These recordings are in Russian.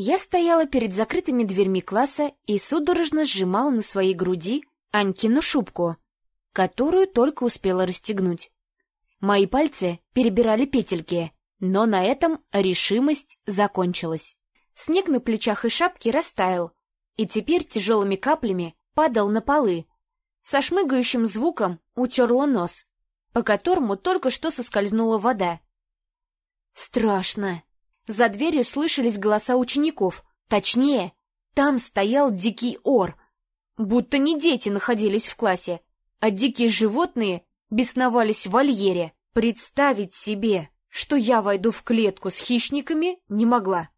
Я стояла перед закрытыми дверьми класса и судорожно сжимала на своей груди Анькину шубку, которую только успела расстегнуть. Мои пальцы перебирали петельки, но на этом решимость закончилась. Снег на плечах и шапке растаял, и теперь тяжелыми каплями падал на полы. Со шмыгающим звуком утерла нос, по которому только что соскользнула вода. Страшно. За дверью слышались голоса учеников. Точнее, там стоял дикий ор. Будто не дети находились в классе, а дикие животные бесновались в вольере. Представить себе, что я войду в клетку с хищниками, не могла.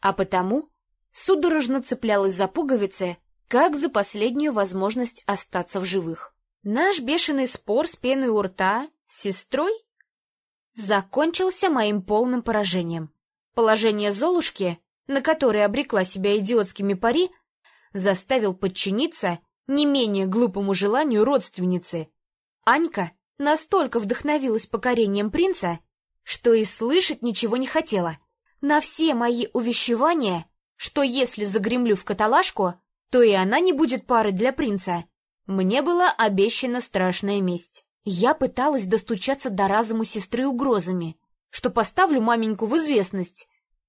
А потому судорожно цеплялась за пуговицы, как за последнюю возможность остаться в живых. Наш бешеный спор с пеной у рта с сестрой закончился моим полным поражением. Положение Золушки, на которое обрекла себя идиотскими пари, заставил подчиниться не менее глупому желанию родственницы. Анька настолько вдохновилась покорением принца, что и слышать ничего не хотела. На все мои увещевания, что если загремлю в каталажку, то и она не будет парой для принца, мне была обещана страшная месть. Я пыталась достучаться до разума сестры угрозами, что поставлю маменьку в известность,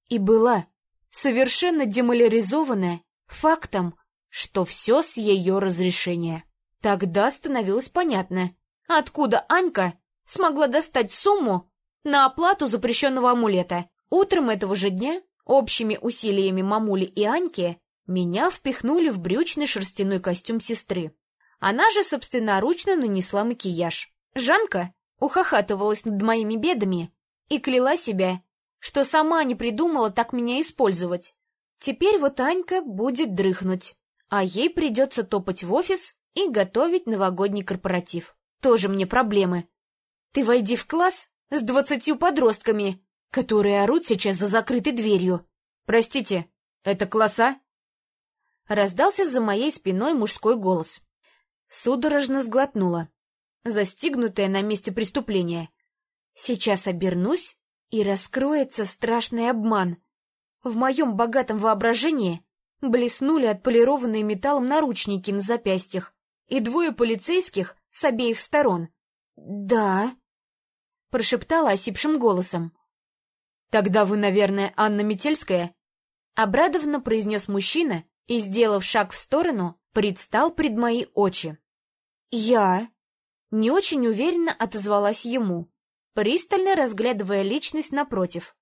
и была совершенно демоляризованная фактом, что все с ее разрешения. Тогда становилось понятно, откуда Анька смогла достать сумму на оплату запрещенного амулета. Утром этого же дня, общими усилиями мамули и Аньки, меня впихнули в брючный шерстяной костюм сестры. Она же собственноручно нанесла макияж. Жанка ухахатывалась над моими бедами и кляла себя, что сама не придумала так меня использовать. Теперь вот Анька будет дрыхнуть, а ей придется топать в офис и готовить новогодний корпоратив. Тоже мне проблемы. Ты войди в класс с двадцатью подростками, которые орут сейчас за закрытой дверью. Простите, это класса? Раздался за моей спиной мужской голос. Судорожно сглотнула, застигнутая на месте преступления. Сейчас обернусь, и раскроется страшный обман. В моем богатом воображении блеснули отполированные металлом наручники на запястьях и двое полицейских с обеих сторон. «Да», — прошептала осипшим голосом. «Тогда вы, наверное, Анна Метельская?» — обрадованно произнес мужчина и, сделав шаг в сторону, предстал пред мои очи. «Я?» — не очень уверенно отозвалась ему, пристально разглядывая личность напротив.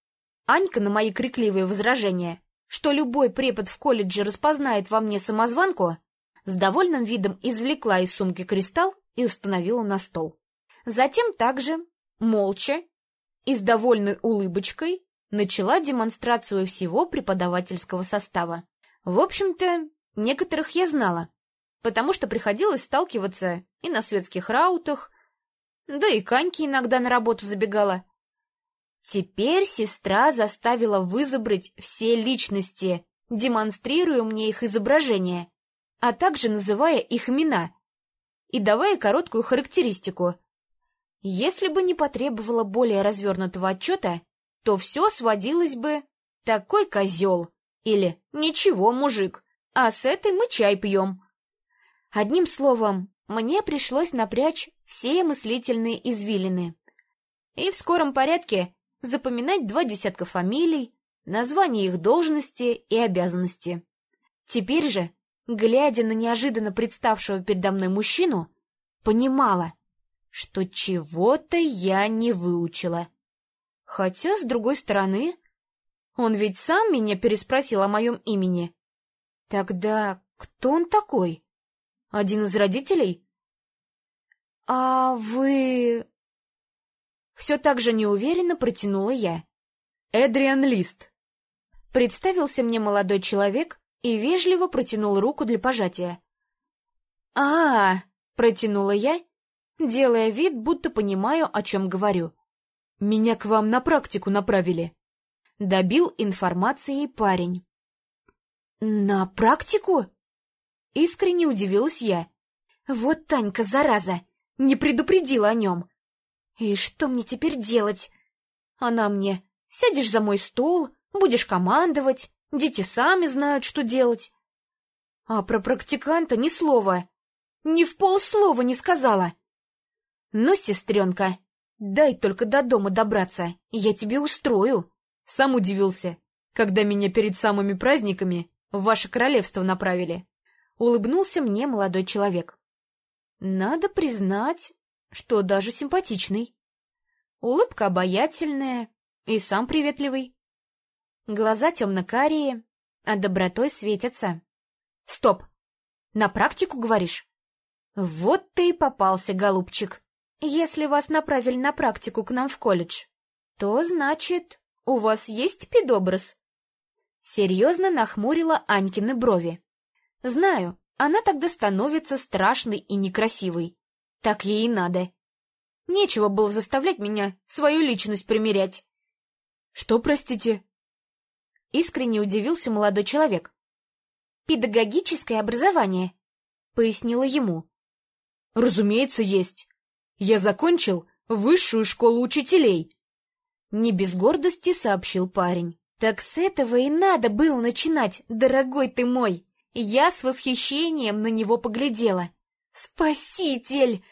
Анька на мои крикливые возражения, что любой препод в колледже распознает во мне самозванку, с довольным видом извлекла из сумки кристалл и установила на стол. Затем также, молча и с довольной улыбочкой, начала демонстрацию всего преподавательского состава. В общем-то, некоторых я знала, потому что приходилось сталкиваться и на светских раутах, да и Каньки иногда на работу забегала. Теперь сестра заставила вызубрить все личности, демонстрируя мне их изображения, а также называя их имена и давая короткую характеристику. Если бы не потребовала более развернутого отчета, то все сводилось бы «такой козел» или «ничего, мужик, а с этой мы чай пьем». Одним словом, мне пришлось напрячь все мыслительные извилины. И в скором порядке запоминать два десятка фамилий, названия их должности и обязанности. Теперь же, глядя на неожиданно представшего передо мной мужчину, понимала, что чего-то я не выучила. Хотя, с другой стороны, он ведь сам меня переспросил о моем имени. Тогда кто он такой? Один из родителей? А вы... Все так же неуверенно протянула я. Эдриан Лист. Представился мне молодой человек и вежливо протянул руку для пожатия. а, -а, -а протянула я, делая вид, будто понимаю, о чем говорю. «Меня к вам на практику направили», — добил информацией парень. «На практику?» Искренне удивилась я. Вот Танька, зараза, не предупредила о нем. И что мне теперь делать? Она мне, сядешь за мой стол, будешь командовать, дети сами знают, что делать. А про практиканта ни слова, ни в полслова не сказала. Ну, сестренка, дай только до дома добраться, я тебе устрою. Сам удивился, когда меня перед самыми праздниками в ваше королевство направили. Улыбнулся мне молодой человек. Надо признать, что даже симпатичный. Улыбка обаятельная и сам приветливый. Глаза темно-карие, а добротой светятся. Стоп! На практику, говоришь? Вот ты и попался, голубчик. Если вас направили на практику к нам в колледж, то, значит, у вас есть педобраз? Серьезно нахмурила Анькины брови. Знаю, она тогда становится страшной и некрасивой. Так ей и надо. Нечего было заставлять меня свою личность примерять. Что, простите? Искренне удивился молодой человек. Педагогическое образование, пояснила ему. Разумеется, есть. Я закончил высшую школу учителей. Не без гордости сообщил парень. Так с этого и надо было начинать, дорогой ты мой. Я с восхищением на него поглядела. Спаситель!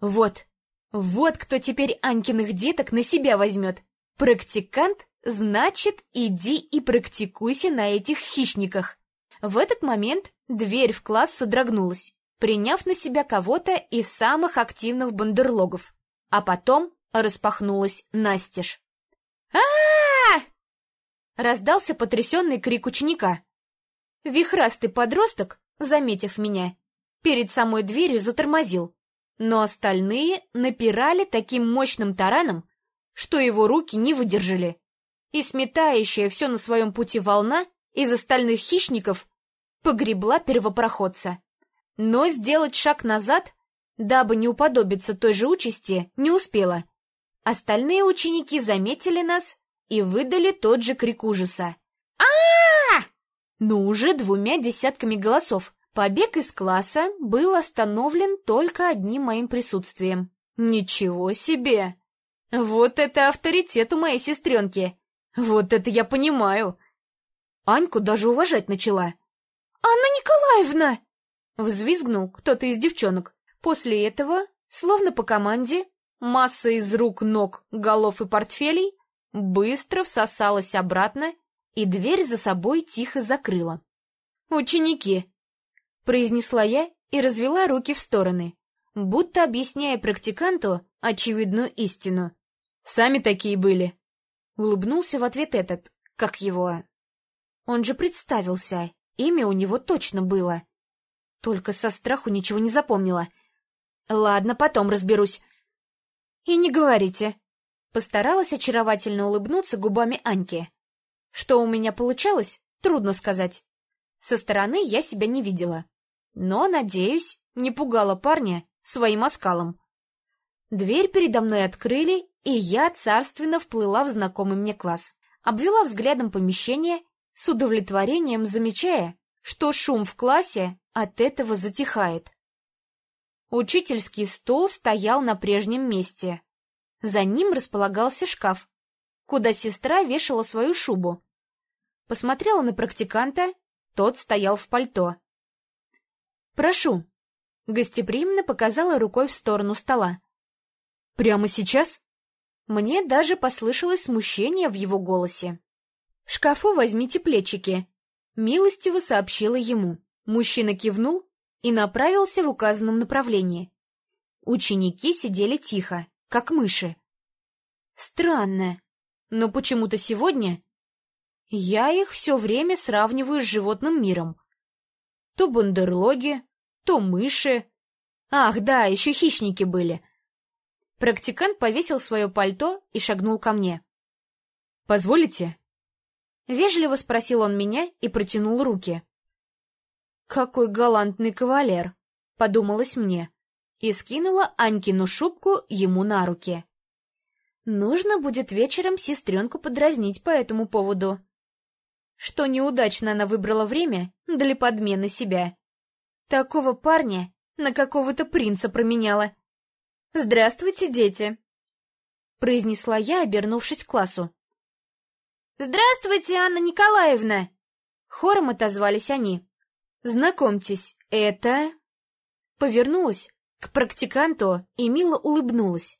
Вот, вот кто теперь Анькиных деток на себя возьмет. Практикант, значит, иди и практикуйся на этих хищниках. В этот момент дверь в класс содрогнулась, приняв на себя кого-то из самых активных бандерлогов, а потом распахнулась настежь. а, -а, Раздался потрясенный крик ученика. Вихрастый подросток, заметив меня, перед самой дверью затормозил, но остальные напирали таким мощным тараном, что его руки не выдержали, и сметающая все на своем пути волна из остальных хищников погребла первопроходца. Но сделать шаг назад, дабы не уподобиться той же участи, не успела. Остальные ученики заметили нас и выдали тот же крик ужаса. а а, Но уже двумя десятками голосов. Побег из класса был остановлен только одним моим присутствием. Ничего себе! Вот это авторитет у моей сестренки! Вот это я понимаю! Аньку даже уважать начала. «Анна Николаевна!» Взвизгнул кто-то из девчонок. После этого, словно по команде, масса из рук, ног, голов и портфелей быстро всосалась обратно и дверь за собой тихо закрыла. «Ученики!» — произнесла я и развела руки в стороны, будто объясняя практиканту очевидную истину. «Сами такие были!» Улыбнулся в ответ этот, как его... Он же представился, имя у него точно было. Только со страху ничего не запомнила. Ладно, потом разберусь. И не говорите, Постаралась очаровательно улыбнуться губами Аньки. Что у меня получалось, трудно сказать. Со стороны я себя не видела. Но, надеюсь, не пугала парня своим оскалом. Дверь передо мной открыли, и я царственно вплыла в знакомый мне класс. Обвела взглядом помещение, с удовлетворением замечая, что шум в классе от этого затихает. Учительский стол стоял на прежнем месте, за ним располагался шкаф, куда сестра вешала свою шубу. Посмотрела на практиканта, тот стоял в пальто. «Прошу», — гостеприимно показала рукой в сторону стола. «Прямо сейчас?» Мне даже послышалось смущение в его голосе. «В шкафу возьмите плечики», — милостиво сообщила ему. Мужчина кивнул и направился в указанном направлении. Ученики сидели тихо, как мыши. Странно, но почему-то сегодня я их все время сравниваю с животным миром. То бандерлоги, то мыши. Ах, да, еще хищники были. Практикант повесил свое пальто и шагнул ко мне. «Позволите?» Вежливо спросил он меня и протянул руки. «Какой галантный кавалер!» — подумалось мне и скинула Анькину шубку ему на руки. Нужно будет вечером сестренку подразнить по этому поводу. Что неудачно она выбрала время для подмены себя. Такого парня на какого-то принца променяла. «Здравствуйте, дети!» — произнесла я, обернувшись к классу. «Здравствуйте, Анна Николаевна!» Хором отозвались они. «Знакомьтесь, это...» Повернулась к практиканту и мило улыбнулась.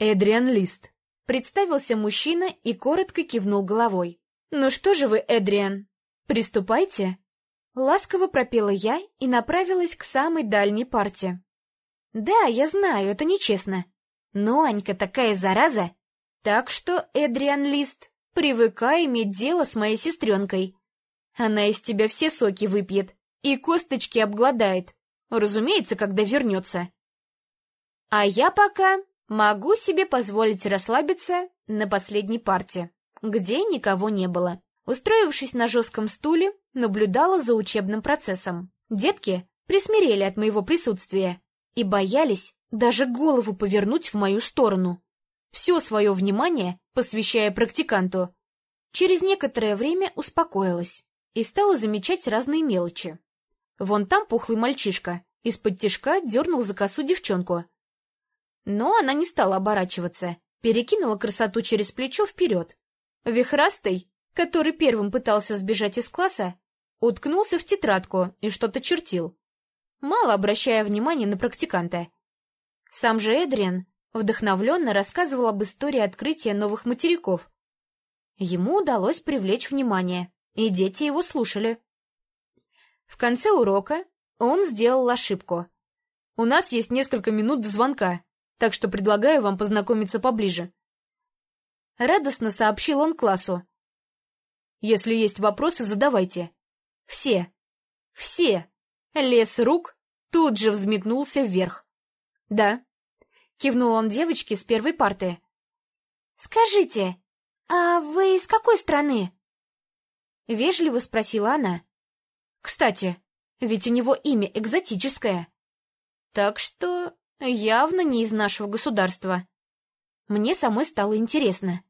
«Эдриан Лист», — представился мужчина и коротко кивнул головой. «Ну что же вы, Эдриан, приступайте?» Ласково пропела я и направилась к самой дальней парте. «Да, я знаю, это нечестно. Но Анька такая зараза. Так что, Эдриан Лист, привыкай иметь дело с моей сестренкой. Она из тебя все соки выпьет и косточки обгладает. Разумеется, когда вернется. А я пока могу себе позволить расслабиться на последней парте, где никого не было. Устроившись на жестком стуле, наблюдала за учебным процессом. Детки присмирели от моего присутствия и боялись даже голову повернуть в мою сторону. Все свое внимание посвящая практиканту. Через некоторое время успокоилась и стала замечать разные мелочи. Вон там пухлый мальчишка из-под тишка дернул за косу девчонку. Но она не стала оборачиваться, перекинула красоту через плечо вперед. Вихрастый, который первым пытался сбежать из класса, уткнулся в тетрадку и что-то чертил, мало обращая внимания на практиканта. Сам же Эдриан вдохновленно рассказывал об истории открытия новых материков. Ему удалось привлечь внимание, и дети его слушали. В конце урока он сделал ошибку. «У нас есть несколько минут до звонка, так что предлагаю вам познакомиться поближе». Радостно сообщил он классу. «Если есть вопросы, задавайте». Все, все. Лес рук тут же взметнулся вверх. «Да», — кивнул он девочке с первой парты. «Скажите, а вы из какой страны?» Вежливо спросила она. «Кстати, ведь у него имя экзотическое. Так что явно не из нашего государства. Мне самой стало интересно.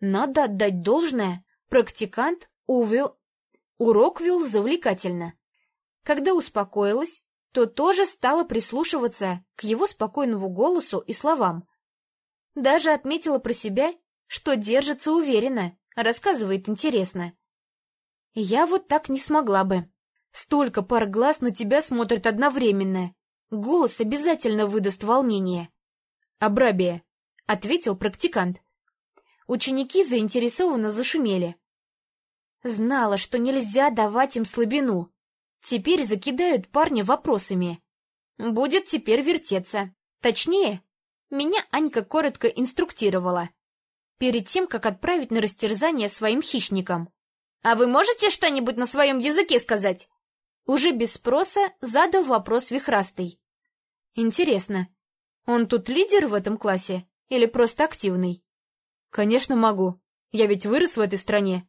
Надо отдать должное, практикант увел... Урок вел завлекательно. Когда успокоилась, то тоже стала прислушиваться к его спокойному голосу и словам. Даже отметила про себя, что держится уверенно, рассказывает интересно. Я вот так не смогла бы. Столько пар глаз на тебя смотрят одновременно. Голос обязательно выдаст волнение. «Абрабия», — ответил практикант. Ученики заинтересованно зашумели. Знала, что нельзя давать им слабину. Теперь закидают парня вопросами. Будет теперь вертеться. Точнее, меня Анька коротко инструктировала. Перед тем, как отправить на растерзание своим хищникам. «А вы можете что-нибудь на своем языке сказать?» Уже без спроса задал вопрос Вихрастый. Интересно, он тут лидер в этом классе или просто активный? Конечно, могу. Я ведь вырос в этой стране.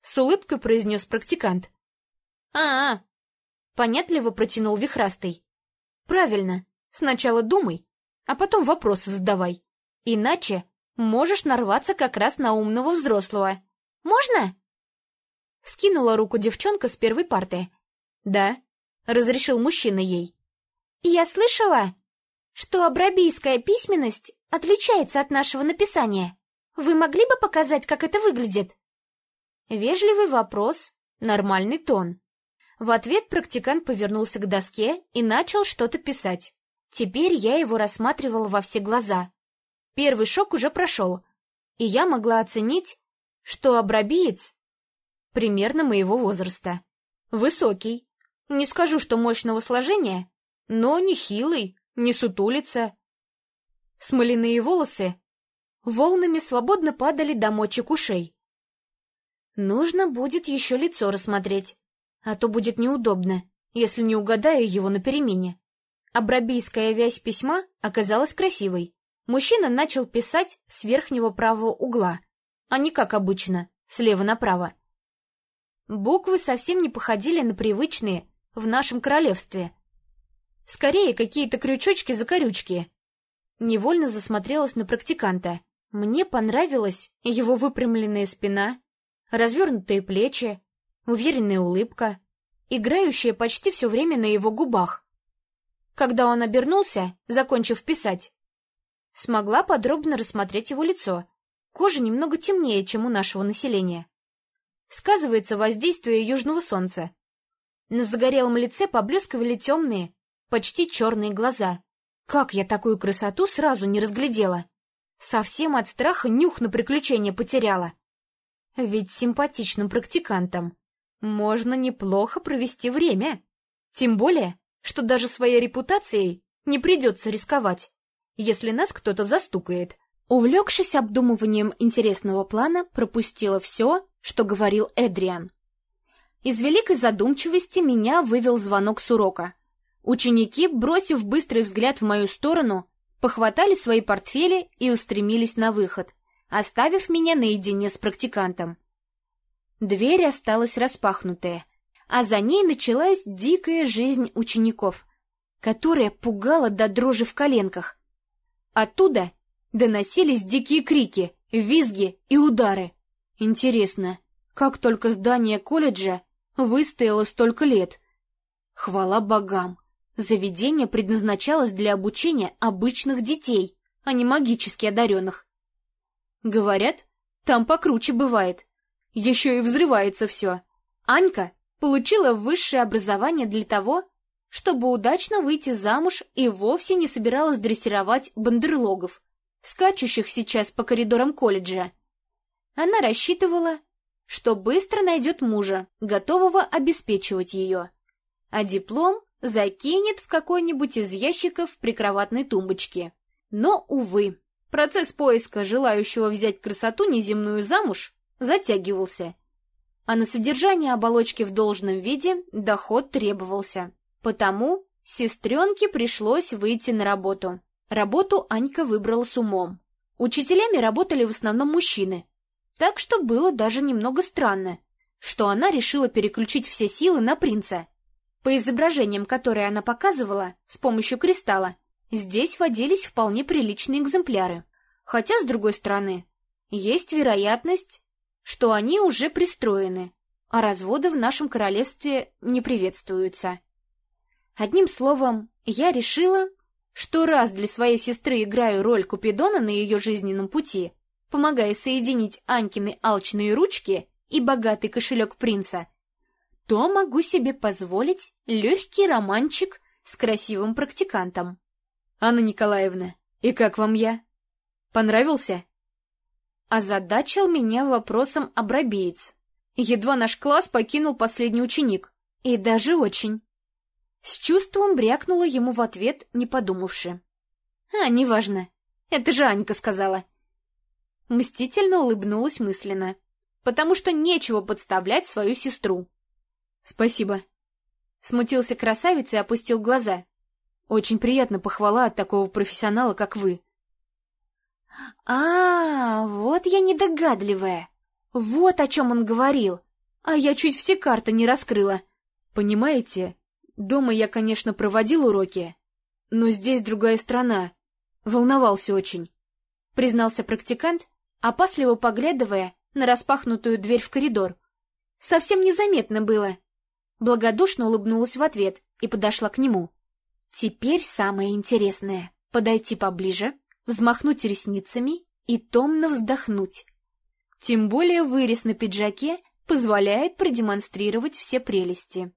С улыбкой произнес практикант. А, -а, -а понятливо протянул Вихрастый. Правильно. Сначала думай, а потом вопросы задавай. Иначе можешь нарваться как раз на умного взрослого. Можно? Вскинула руку девчонка с первой парты. «Да», — разрешил мужчина ей. «Я слышала, что абрабийская письменность отличается от нашего написания. Вы могли бы показать, как это выглядит?» Вежливый вопрос, нормальный тон. В ответ практикант повернулся к доске и начал что-то писать. Теперь я его рассматривала во все глаза. Первый шок уже прошел, и я могла оценить, что абрабиец примерно моего возраста. Высокий, не скажу, что мощного сложения, но не хилый, не сутулица. Смоляные волосы волнами свободно падали до мочек ушей. Нужно будет еще лицо рассмотреть, а то будет неудобно, если не угадаю его на перемене. Абрабийская вязь письма оказалась красивой. Мужчина начал писать с верхнего правого угла, а не как обычно, слева направо. Буквы совсем не походили на привычные в нашем королевстве. Скорее, какие-то крючочки-закорючки. Невольно засмотрелась на практиканта. Мне понравилась его выпрямленная спина, развернутые плечи, уверенная улыбка, играющая почти все время на его губах. Когда он обернулся, закончив писать, смогла подробно рассмотреть его лицо. кожа немного темнее, чем у нашего населения. Сказывается воздействие южного солнца. На загорелом лице поблескивали темные, почти черные глаза. Как я такую красоту сразу не разглядела? Совсем от страха нюх на приключения потеряла. Ведь симпатичным практикантам можно неплохо провести время. Тем более, что даже своей репутацией не придется рисковать, если нас кто-то застукает. Увлекшись обдумыванием интересного плана, пропустила все, что говорил Эдриан. Из великой задумчивости меня вывел звонок с урока. Ученики, бросив быстрый взгляд в мою сторону, похватали свои портфели и устремились на выход, оставив меня наедине с практикантом. Дверь осталась распахнутая, а за ней началась дикая жизнь учеников, которая пугала до дрожи в коленках. Оттуда доносились дикие крики, визги и удары. Интересно, как только здание колледжа выстояло столько лет? Хвала богам! Заведение предназначалось для обучения обычных детей, а не магически одаренных. Говорят, там покруче бывает. Еще и взрывается все. Анька получила высшее образование для того, чтобы удачно выйти замуж и вовсе не собиралась дрессировать бандерлогов, скачущих сейчас по коридорам колледжа. Она рассчитывала, что быстро найдет мужа, готового обеспечивать ее, а диплом закинет в какой-нибудь из ящиков прикроватной тумбочки. Но, увы, процесс поиска желающего взять красоту неземную замуж затягивался, а на содержание оболочки в должном виде доход требовался. Потому сестренке пришлось выйти на работу. Работу Анька выбрала с умом. Учителями работали в основном мужчины, так что было даже немного странно, что она решила переключить все силы на принца. По изображениям, которые она показывала с помощью кристалла, здесь водились вполне приличные экземпляры. Хотя, с другой стороны, есть вероятность, что они уже пристроены, а разводы в нашем королевстве не приветствуются. Одним словом, я решила, что раз для своей сестры играю роль Купидона на ее жизненном пути, помогая соединить Анькины алчные ручки и богатый кошелек принца, то могу себе позволить легкий романчик с красивым практикантом. Анна Николаевна, и как вам я? Понравился? озадачил меня вопросом обрабеец. Едва наш класс покинул последний ученик. И даже очень. С чувством брякнула ему в ответ, не подумавши. А, неважно. Это же Анька сказала. Мстительно улыбнулась мысленно, потому что нечего подставлять свою сестру. Спасибо. Смутился красавец и опустил глаза. Очень приятно похвала от такого профессионала, как вы. А, вот я недогадливая. Вот о чем он говорил. А я чуть все карты не раскрыла. Понимаете, дома я, конечно, проводил уроки, но здесь другая страна. Волновался очень. Признался практикант, опасливо поглядывая на распахнутую дверь в коридор. Совсем незаметно было. Благодушно улыбнулась в ответ и подошла к нему. Теперь самое интересное — подойти поближе, взмахнуть ресницами и томно вздохнуть. Тем более вырез на пиджаке позволяет продемонстрировать все прелести.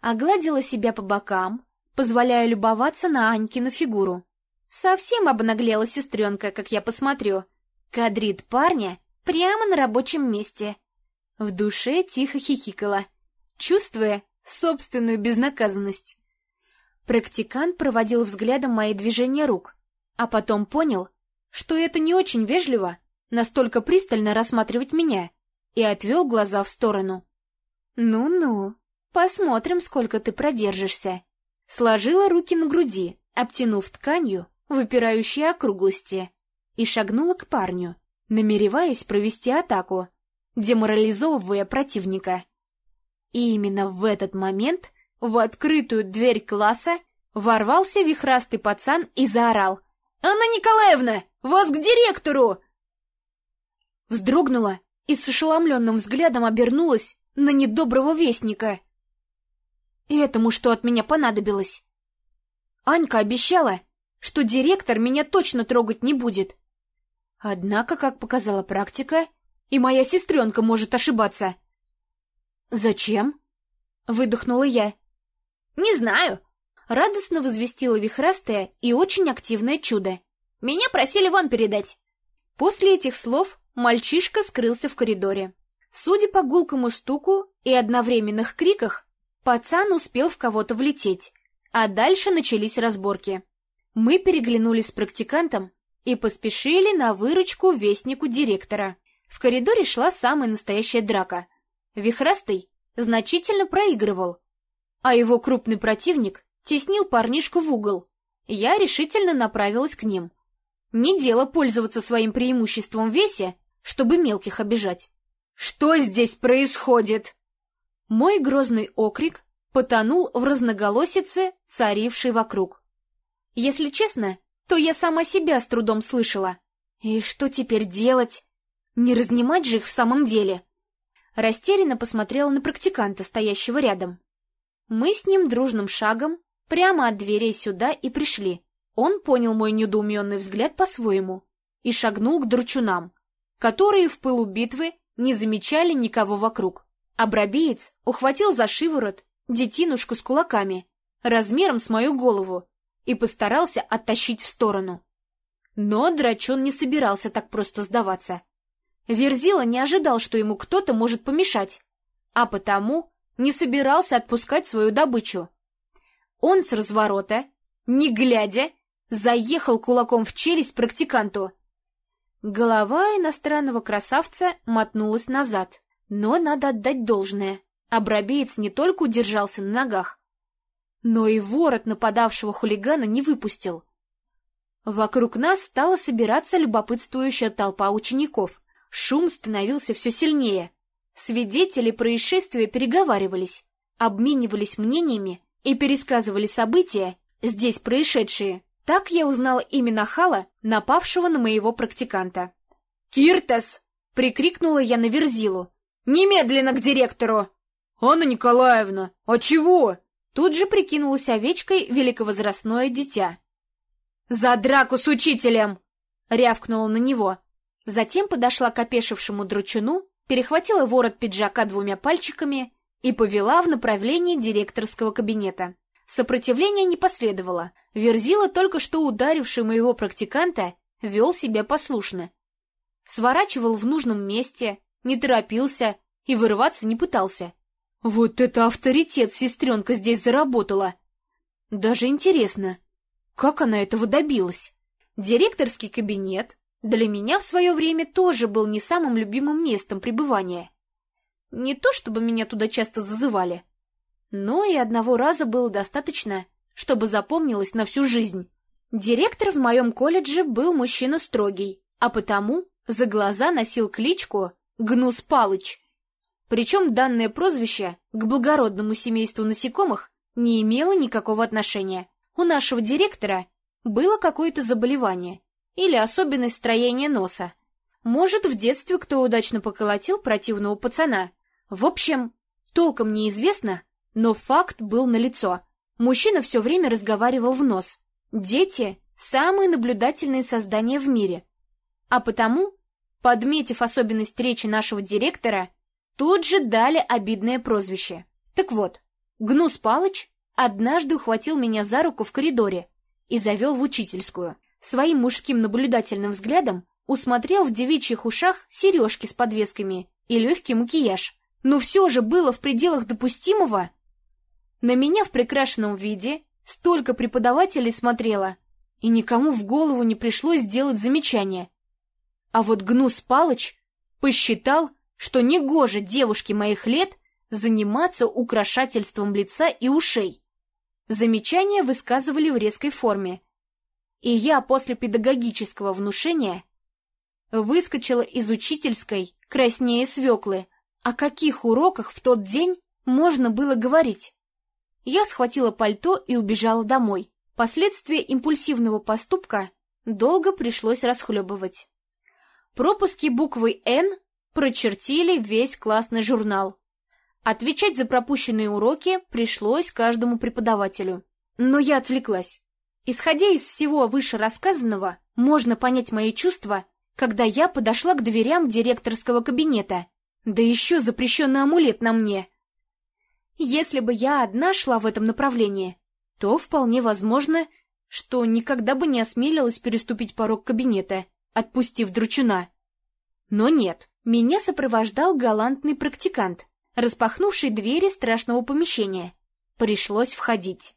Огладила себя по бокам, позволяя любоваться на Анькину фигуру. Совсем обнаглела сестренка, как я посмотрю. Кадрит парня прямо на рабочем месте. В душе тихо хихикала, чувствуя собственную безнаказанность. Практикант проводил взглядом мои движения рук, а потом понял, что это не очень вежливо настолько пристально рассматривать меня, и отвел глаза в сторону. «Ну-ну, посмотрим, сколько ты продержишься». Сложила руки на груди, обтянув тканью выпирающие округлости, и шагнула к парню, намереваясь провести атаку, деморализовывая противника. И именно в этот момент в открытую дверь класса ворвался вихрастый пацан и заорал — «Анна Николаевна, вас к директору!» Вздрогнула и с ошеломленным взглядом обернулась на недоброго вестника. И этому что от меня понадобилось? Анька обещала, что директор меня точно трогать не будет. Однако, как показала практика, и моя сестренка может ошибаться. «Зачем?» — выдохнула я. «Не знаю», — радостно возвестила вихрастая и очень активное чудо. «Меня просили вам передать». После этих слов мальчишка скрылся в коридоре. Судя по гулкому стуку и одновременных криках, пацан успел в кого-то влететь, а дальше начались разборки. Мы переглянулись с практикантом и поспешили на выручку вестнику директора. В коридоре шла самая настоящая драка. Вихрастый значительно проигрывал, а его крупный противник теснил парнишку в угол. Я решительно направилась к ним. Не дело пользоваться своим преимуществом в весе, чтобы мелких обижать. «Что здесь происходит?» Мой грозный окрик потонул в разноголосице, царившей вокруг. Если честно, то я сама себя с трудом слышала. И что теперь делать? Не разнимать же их в самом деле. Растерянно посмотрела на практиканта, стоящего рядом. Мы с ним дружным шагом прямо от дверей сюда и пришли. Он понял мой недоуменный взгляд по-своему и шагнул к дручунам, которые в пылу битвы не замечали никого вокруг. А ухватил за шиворот детинушку с кулаками, размером с мою голову, и постарался оттащить в сторону. Но драчун не собирался так просто сдаваться. Верзила не ожидал, что ему кто-то может помешать, а потому не собирался отпускать свою добычу. Он с разворота, не глядя, заехал кулаком в челюсть практиканту. Голова иностранного красавца мотнулась назад, но надо отдать должное. Обрабеец не только удержался на ногах, но и ворот нападавшего хулигана не выпустил. Вокруг нас стала собираться любопытствующая толпа учеников. Шум становился все сильнее. Свидетели происшествия переговаривались, обменивались мнениями и пересказывали события, здесь происшедшие. Так я узнала имя Нахала, напавшего на моего практиканта. «Киртас!» — прикрикнула я на Верзилу. «Немедленно к директору!» «Анна Николаевна, а чего?» Тут же прикинулась овечкой великовозрастное дитя. «За драку с учителем!» — рявкнула на него. Затем подошла к опешившему дручуну, перехватила ворот пиджака двумя пальчиками и повела в направлении директорского кабинета. Сопротивления не последовало. Верзила, только что ударивший моего практиканта, вел себя послушно. Сворачивал в нужном месте, не торопился и вырываться не пытался. Вот это авторитет сестренка здесь заработала! Даже интересно, как она этого добилась? Директорский кабинет для меня в свое время тоже был не самым любимым местом пребывания. Не то чтобы меня туда часто зазывали, но и одного раза было достаточно, чтобы запомнилось на всю жизнь. Директор в моем колледже был мужчина строгий, а потому за глаза носил кличку Гнус Палыч. Причем данное прозвище к благородному семейству насекомых не имело никакого отношения. У нашего директора было какое-то заболевание, или особенность строения носа. Может, в детстве кто удачно поколотил противного пацана. В общем, толком неизвестно, но факт был налицо. Мужчина все время разговаривал в нос. Дети – самые наблюдательные создания в мире. А потому, подметив особенность речи нашего директора, тут же дали обидное прозвище. Так вот, Гнус Палыч однажды ухватил меня за руку в коридоре и завел в учительскую – своим мужским наблюдательным взглядом усмотрел в девичьих ушах сережки с подвесками и легкий макияж. Но все же было в пределах допустимого. На меня в прекрасном виде столько преподавателей смотрело, и никому в голову не пришлось сделать замечание. А вот Гнус Палыч посчитал, что негоже девушке моих лет заниматься украшательством лица и ушей. Замечания высказывали в резкой форме, и я после педагогического внушения выскочила из учительской краснее свеклы. О каких уроках в тот день можно было говорить? Я схватила пальто и убежала домой. Последствия импульсивного поступка долго пришлось расхлебывать. Пропуски буквы «Н» прочертили весь классный журнал. Отвечать за пропущенные уроки пришлось каждому преподавателю. Но я отвлеклась. Исходя из всего вышерассказанного, можно понять мои чувства, когда я подошла к дверям директорского кабинета. Да еще запрещенный амулет на мне. Если бы я одна шла в этом направлении, то вполне возможно, что никогда бы не осмелилась переступить порог кабинета, отпустив дручуна. Но нет, меня сопровождал галантный практикант, распахнувший двери страшного помещения. Пришлось входить.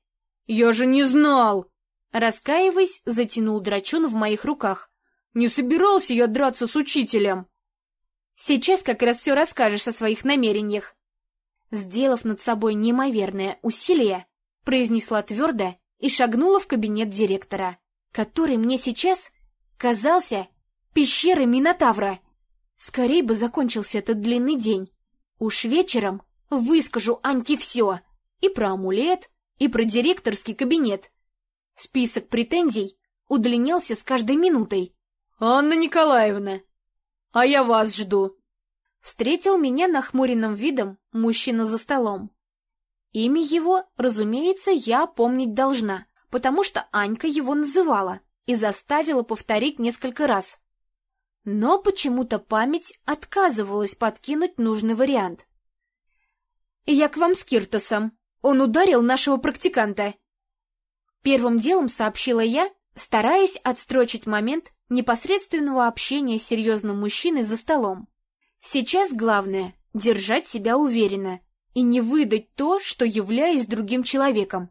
«Я же не знал!» Раскаиваясь, затянул драчун в моих руках. «Не собирался я драться с учителем!» «Сейчас как раз все расскажешь о своих намерениях!» Сделав над собой неимоверное усилие, произнесла твердо и шагнула в кабинет директора, который мне сейчас казался пещерой Минотавра. Скорей бы закончился этот длинный день. Уж вечером выскажу Аньке все. И про амулет, и про директорский кабинет. Список претензий удлинялся с каждой минутой. «Анна Николаевна, а я вас жду!» Встретил меня нахмуренным видом мужчина за столом. Имя его, разумеется, я помнить должна, потому что Анька его называла и заставила повторить несколько раз. Но почему-то память отказывалась подкинуть нужный вариант. «Я к вам с Киртосом. Он ударил нашего практиканта». Первым делом сообщила я, стараясь отстрочить момент непосредственного общения с серьезным мужчиной за столом. Сейчас главное — держать себя уверенно и не выдать то, что являюсь другим человеком.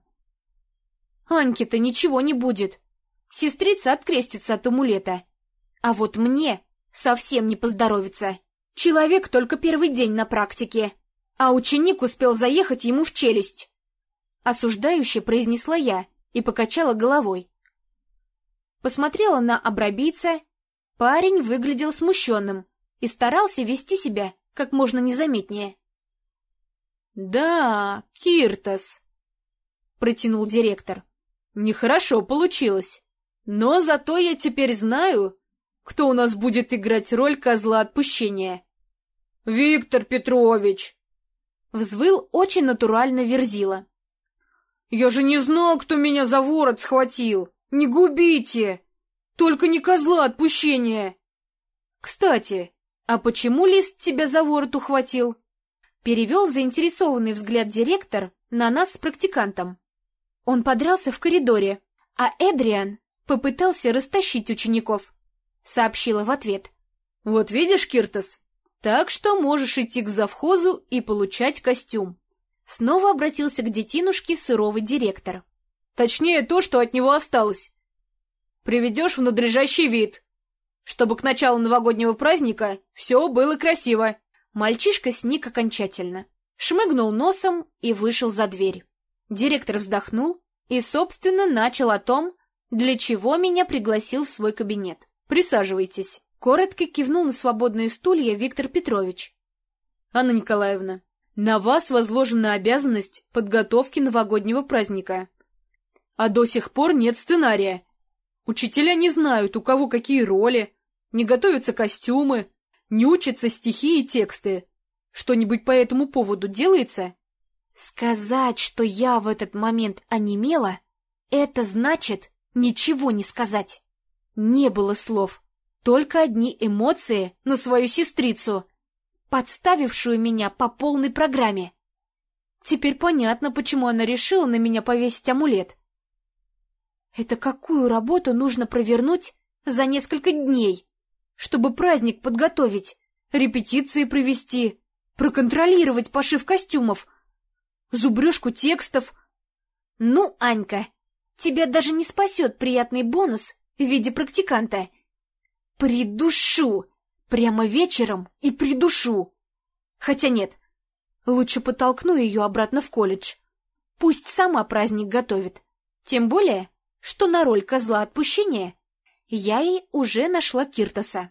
Аньке-то ничего не будет. Сестрица открестится от амулета. А вот мне совсем не поздоровится. Человек только первый день на практике, а ученик успел заехать ему в челюсть. Осуждающе произнесла я и покачала головой. Посмотрела на обрабийца. Парень выглядел смущенным и старался вести себя как можно незаметнее. «Да, Киртос», — протянул директор. «Нехорошо получилось. Но зато я теперь знаю, кто у нас будет играть роль козла отпущения». «Виктор Петрович!» — взвыл очень натурально Верзила. «Я же не знал, кто меня за ворот схватил! Не губите! Только не козла отпущения!» «Кстати, а почему лист тебя за ворот ухватил?» Перевел заинтересованный взгляд директор на нас с практикантом. Он подрался в коридоре, а Эдриан попытался растащить учеников. Сообщила в ответ. «Вот видишь, Киртос, так что можешь идти к завхозу и получать костюм». Снова обратился к детинушке суровый директор. «Точнее, то, что от него осталось. Приведешь в надлежащий вид, чтобы к началу новогоднего праздника все было красиво». Мальчишка сник окончательно, шмыгнул носом и вышел за дверь. Директор вздохнул и, собственно, начал о том, для чего меня пригласил в свой кабинет. «Присаживайтесь», — коротко кивнул на свободные стулья Виктор Петрович. «Анна Николаевна, на вас возложена обязанность подготовки новогоднего праздника. А до сих пор нет сценария. Учителя не знают, у кого какие роли, не готовятся костюмы, не учатся стихи и тексты. Что-нибудь по этому поводу делается? Сказать, что я в этот момент онемела, это значит ничего не сказать. Не было слов, только одни эмоции на свою сестрицу, подставившую меня по полной программе. Теперь понятно, почему она решила на меня повесить амулет. Это какую работу нужно провернуть за несколько дней? чтобы праздник подготовить, репетиции провести, проконтролировать пошив костюмов, зубрежку текстов. Ну, Анька, тебя даже не спасет приятный бонус в виде практиканта. Придушу! Прямо вечером и придушу. Хотя нет, лучше подтолкну ее обратно в колледж. Пусть сама праздник готовит. Тем более, что на роль козла отпущения я ей уже нашла Киртоса.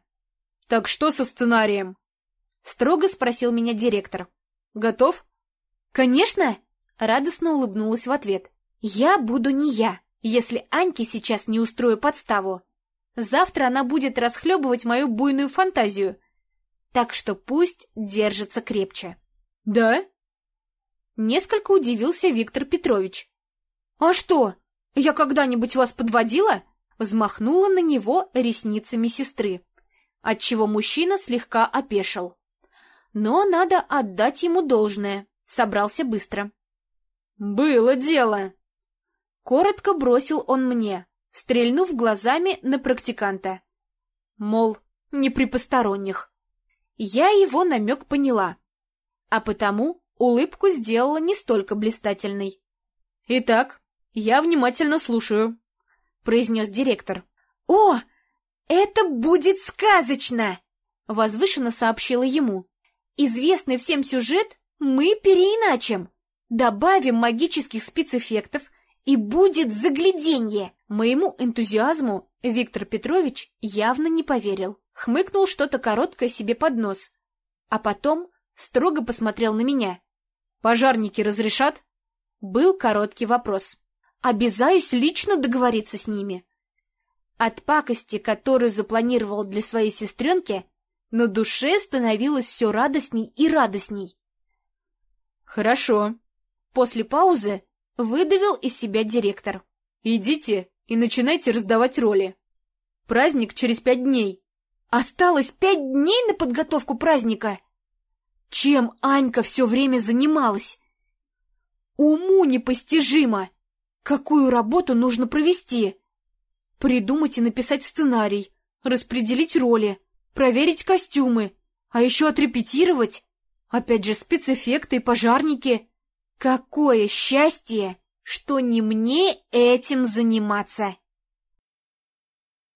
«Так что со сценарием?» — строго спросил меня директор. «Готов?» «Конечно!» — радостно улыбнулась в ответ. «Я буду не я, если Аньке сейчас не устрою подставу. Завтра она будет расхлебывать мою буйную фантазию. Так что пусть держится крепче». «Да?» Несколько удивился Виктор Петрович. «А что, я когда-нибудь вас подводила?» Взмахнула на него ресницами сестры. отчего мужчина слегка опешил. Но надо отдать ему должное, собрался быстро. «Было дело!» Коротко бросил он мне, стрельнув глазами на практиканта. Мол, не при посторонних. Я его намек поняла, а потому улыбку сделала не столько блистательной. «Итак, я внимательно слушаю», — произнес директор. «О, это будет сказочно!» — возвышенно сообщила ему. «Известный всем сюжет мы переиначим, добавим магических спецэффектов, и будет загляденье!» Моему энтузиазму Виктор Петрович явно не поверил. Хмыкнул что-то короткое себе под нос, а потом строго посмотрел на меня. «Пожарники разрешат?» Был короткий вопрос. «Обязаюсь лично договориться с ними». От пакости, которую запланировал для своей сестренки, на душе становилось все радостней и радостней. «Хорошо». После паузы выдавил из себя директор. «Идите и начинайте раздавать роли. Праздник через пять дней». «Осталось пять дней на подготовку праздника?» Чем Анька все время занималась? Уму непостижимо! Какую работу нужно провести? Придумать и написать сценарий, распределить роли, проверить костюмы, а еще отрепетировать. Опять же спецэффекты и пожарники. Какое счастье, что не мне этим заниматься!